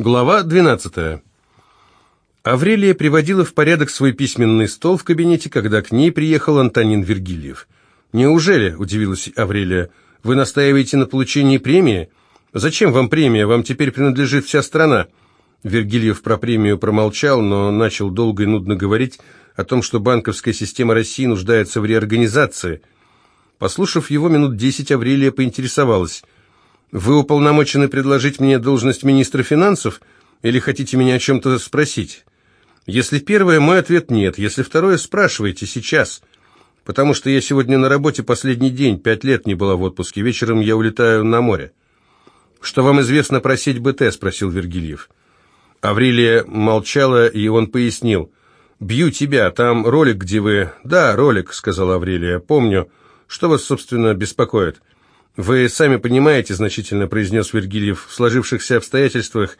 Глава 12. Аврелия приводила в порядок свой письменный стол в кабинете, когда к ней приехал Антонин Вергильев. «Неужели?» – удивилась Аврелия. «Вы настаиваете на получении премии? Зачем вам премия? Вам теперь принадлежит вся страна». Вергильев про премию промолчал, но начал долго и нудно говорить о том, что банковская система России нуждается в реорганизации. Послушав его минут десять, Аврелия поинтересовалась – вы уполномочены предложить мне должность министра финансов или хотите меня о чем-то спросить? Если первое, мой ответ нет. Если второе, спрашивайте сейчас. Потому что я сегодня на работе последний день, пять лет не была в отпуске. Вечером я улетаю на море. Что вам известно про сеть БТ? Спросил Вергильев. Аврелия молчала, и он пояснил. «Бью тебя, там ролик, где вы...» «Да, ролик», — сказала Аврелия, — «помню. Что вас, собственно, беспокоит?» «Вы сами понимаете», — значительно произнес Вергильев, — «в сложившихся обстоятельствах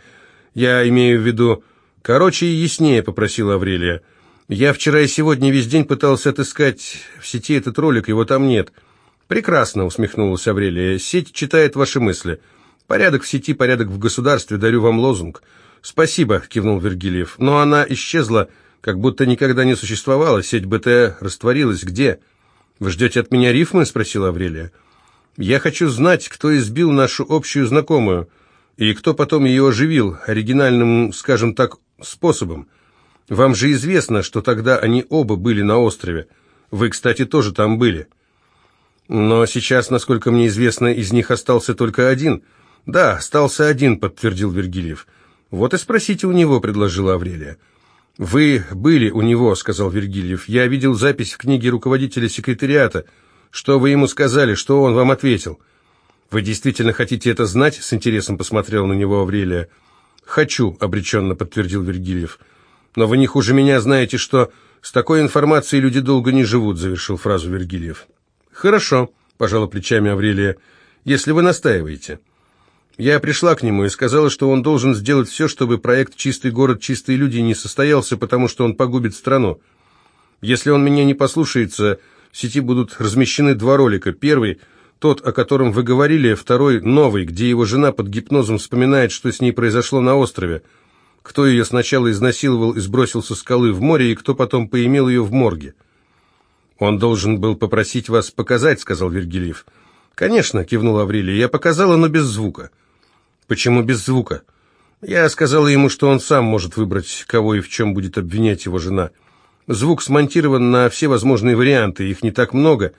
я имею в виду...» «Короче и яснее», — попросила Аврелия. «Я вчера и сегодня весь день пытался отыскать в сети этот ролик, его там нет». «Прекрасно», — усмехнулась Аврелия. «Сеть читает ваши мысли. Порядок в сети, порядок в государстве. Дарю вам лозунг». «Спасибо», — кивнул Вергильев. «Но она исчезла, как будто никогда не существовала. Сеть БТ растворилась. Где?» «Вы ждете от меня рифмы?» — спросила Аврелия. Я хочу знать, кто избил нашу общую знакомую, и кто потом ее оживил, оригинальным, скажем так, способом. Вам же известно, что тогда они оба были на острове. Вы, кстати, тоже там были. Но сейчас, насколько мне известно, из них остался только один. Да, остался один, подтвердил Вергильев. Вот и спросите у него, предложила Аврелия. «Вы были у него», — сказал Вергильев. «Я видел запись в книге руководителя секретариата. Что вы ему сказали? Что он вам ответил?» «Вы действительно хотите это знать?» — с интересом посмотрел на него Аврелия. «Хочу», — обреченно подтвердил Вергильев. «Но вы не хуже меня знаете, что с такой информацией люди долго не живут», — завершил фразу Вергильев. «Хорошо», — пожала плечами Аврелия, — «если вы настаиваете». Я пришла к нему и сказала, что он должен сделать все, чтобы проект «Чистый город, чистые люди» не состоялся, потому что он погубит страну. Если он меня не послушается, в сети будут размещены два ролика. Первый – тот, о котором вы говорили, второй – новый, где его жена под гипнозом вспоминает, что с ней произошло на острове. Кто ее сначала изнасиловал и сбросил со скалы в море, и кто потом поимел ее в морге. «Он должен был попросить вас показать», – сказал Вергилиев. «Конечно», – кивнул Аврелий, – «я показала, но без звука». «Почему без звука?» «Я сказала ему, что он сам может выбрать, кого и в чем будет обвинять его жена». Звук смонтирован на все возможные варианты, их не так много.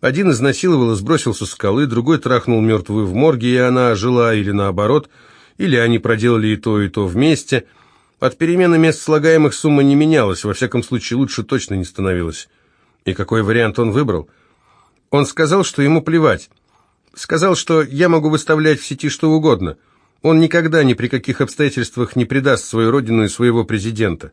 Один изнасиловал и сбросил со скалы, другой трахнул мертвую в морге, и она ожила, или наоборот, или они проделали и то, и то вместе. От перемены мест слагаемых сумма не менялась, во всяком случае лучше точно не становилась. И какой вариант он выбрал? Он сказал, что ему плевать. Сказал, что я могу выставлять в сети что угодно. Он никогда ни при каких обстоятельствах не предаст свою родину и своего президента.